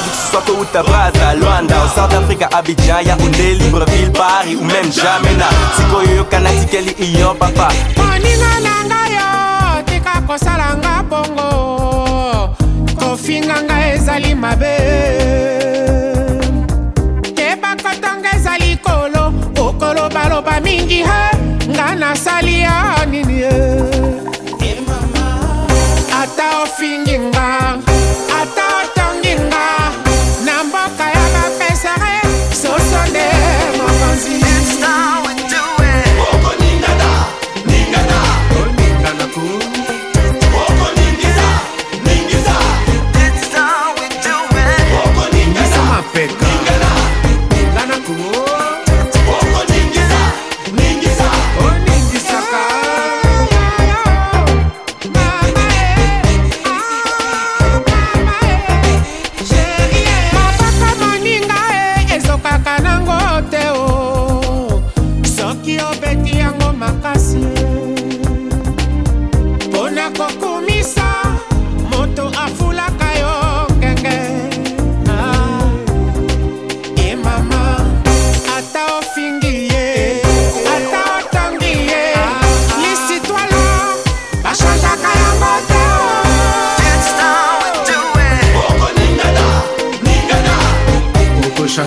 dit que ce soit tôt ou tard à Luanda Au South Africa, Abidjan, Yaoundé, Libreville, Paris ou même Jamena sikoyo kanatikeli iyo papa moninga na ngai yo tika kosala nga bongo kofinga ngai ezali mabe keba kotonga ezali kolo okolobaloba mingi he nga nasali ya nini ye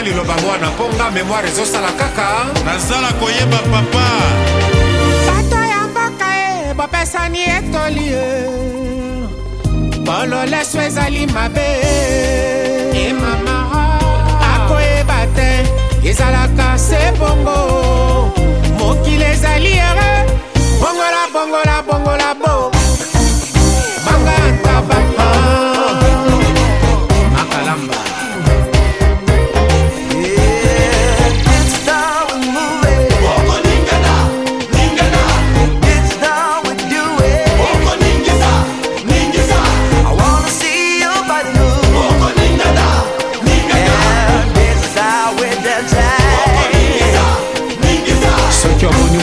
epesa liloba mwana mpo nga memoire ezosala kaka nazala koyeba papa bato ya mboka e bopesani etoli e bololeso ezali mabe e mama akoyeba te ezalaka se bongo mokili ezali ere bongola bongola bongola bo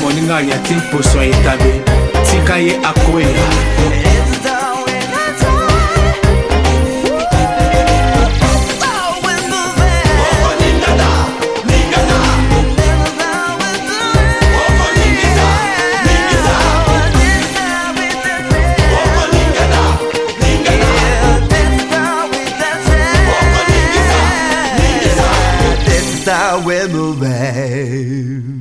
moninganya ti poso ya etabe tika ye akwea I